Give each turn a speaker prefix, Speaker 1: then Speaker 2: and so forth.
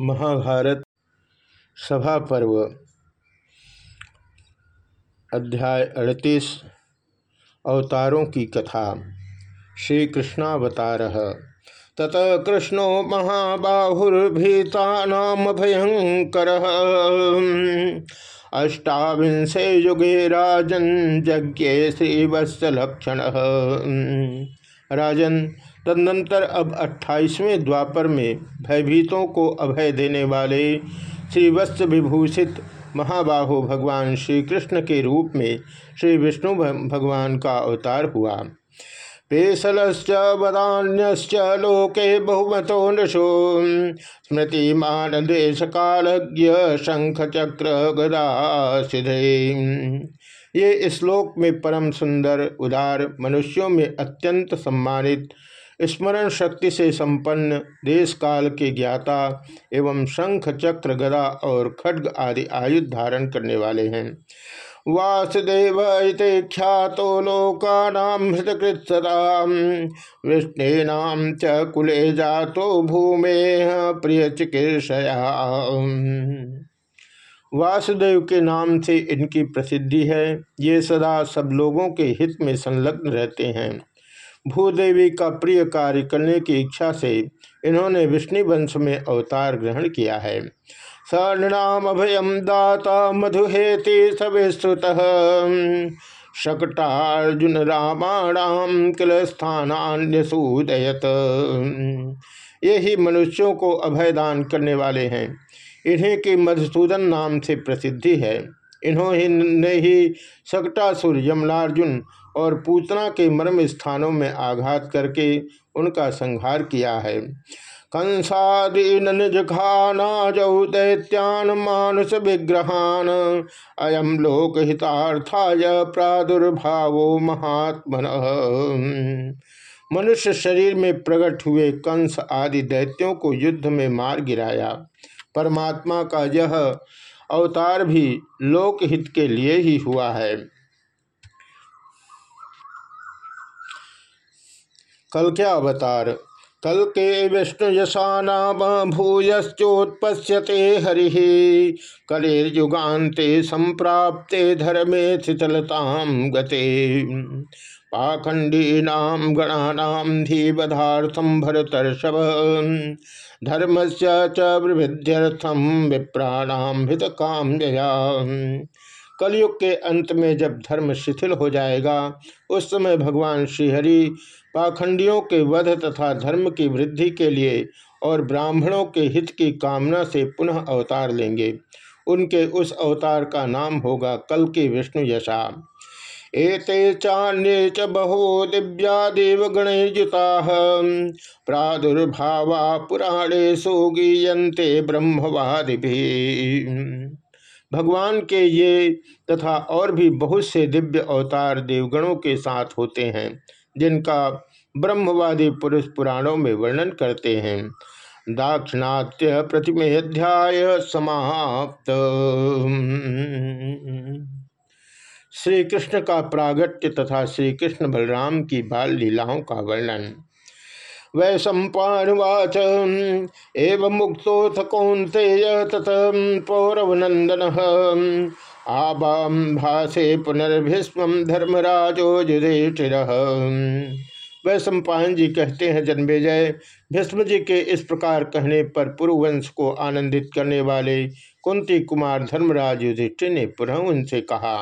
Speaker 1: महाभारत सभा पर्व, अध्याय अड़तीस, अवतारों की कथा। श्री कृष्णावतार तत कृष्णो महाबाहुर्भीता भयंकर अष्टाविंशे युगे राजन यज्ञ श्रीवत्सलक्षण। राजन तदनंतर अब अट्ठाईसवें द्वापर में भयभीतों को अभय देने वाले श्री वस्त्र विभूषित महाबाहु भगवान श्री कृष्ण के रूप में श्री विष्णु भगवान का अवतार हुआ। पेशलश्च, वदान्यश्च, लोके बहुमतो नृशो। स्मृतिमान देश कालज्ञ शंख चक्र गदा ये श्लोक में परम सुंदर, उदार मनुष्यों में अत्यंत सम्मानित स्मरण शक्ति से संपन्न देश काल के ज्ञाता एवं शंख, चक्र, गदा और खड्ग आदि आयुध धारण करने वाले हैं। वासुदेव इति ख्यातो लोकानां हृतकृत्सता विष्णुनाम च कुले जातो भूमे प्रिय चिकित्सया वासुदेव के नाम से इनकी प्रसिद्धि है। ये सदा सब लोगों के हित में संलग्न रहते हैं। भूदेवी का प्रिय कार्य करने की इच्छा से इन्होंने विष्णु वंश में अवतार ग्रहण किया है। सर्णाम अभयम दाता मधुहेति सविश्रुत शकटार्जुन रामाणाम किल स्थानान्यसूदयत ये ही मनुष्यों को अभयदान करने वाले हैं। इन्हीं की मधुसूदन नाम से प्रसिद्धि है। इन्होंने ही सकटासुर यमलार्जुन और पूतना के मर्म स्थानों में आघात करके उनका संहार किया है। कंसादीन निज खानाजौ दैत्यान मानुष विग्रहान। अयम लोक हितार्थाय प्रादुर्भावो महात्मन। मनुष्य शरीर में प्रकट हुए कंस आदि दैत्यों को युद्ध में मार गिराया। परमात्मा का यह अवतार भी लोकहित के लिए ही हुआ है। कल क्या अवतार? कल के विष्णु यशा नाम भूयश्चोत्पश्यते हरि। कलिर्युगान्ते संप्राप्ते धर्मे शिथलताम गते। पाखंडीनाम गणानाम धीवधार्थम भरतर्षभ। धर्म से च विभिध्यर्थम विप्राणाम हित काम कलयुग के अंत में जब धर्म शिथिल हो जाएगा, उस समय भगवान श्रीहरि पाखंडियों के वध तथा धर्म की वृद्धि के लिए और ब्राह्मणों के हित की कामना से पुनः अवतार लेंगे। उनके उस अवतार का नाम होगा कल के विष्णु यशा। एते चान्ये च बहो दिव्या देवगणयुता प्रादुर्भावा पुराणे गीयन्ते ब्रह्मवादि भगवान के ये तथा और भी बहुत से दिव्य अवतार देवगणों के साथ होते हैं, जिनका ब्रह्मवादी पुरुष पुराणों में वर्णन करते हैं। दाक्षिणात्य प्रतिमेध्याय समाप्त। श्री कृष्ण का प्रागट्य तथा श्री कृष्ण बलराम की बाल लीलाओं का वर्णन। वै सम्पावाच एवं मुक्तोथ कौंतेय तत पौरवनंदन आबाम भाषे पुनर्भिस्म धर्मराजो युधिष्ठिर। वह सम्पायन जी कहते हैं जन्मेजय भीष्म जी के इस प्रकार कहने पर पूर्ववंश को आनंदित करने वाले कुंती कुमार धर्मराज युधिष्ठिर ने पुनः उनसे कहा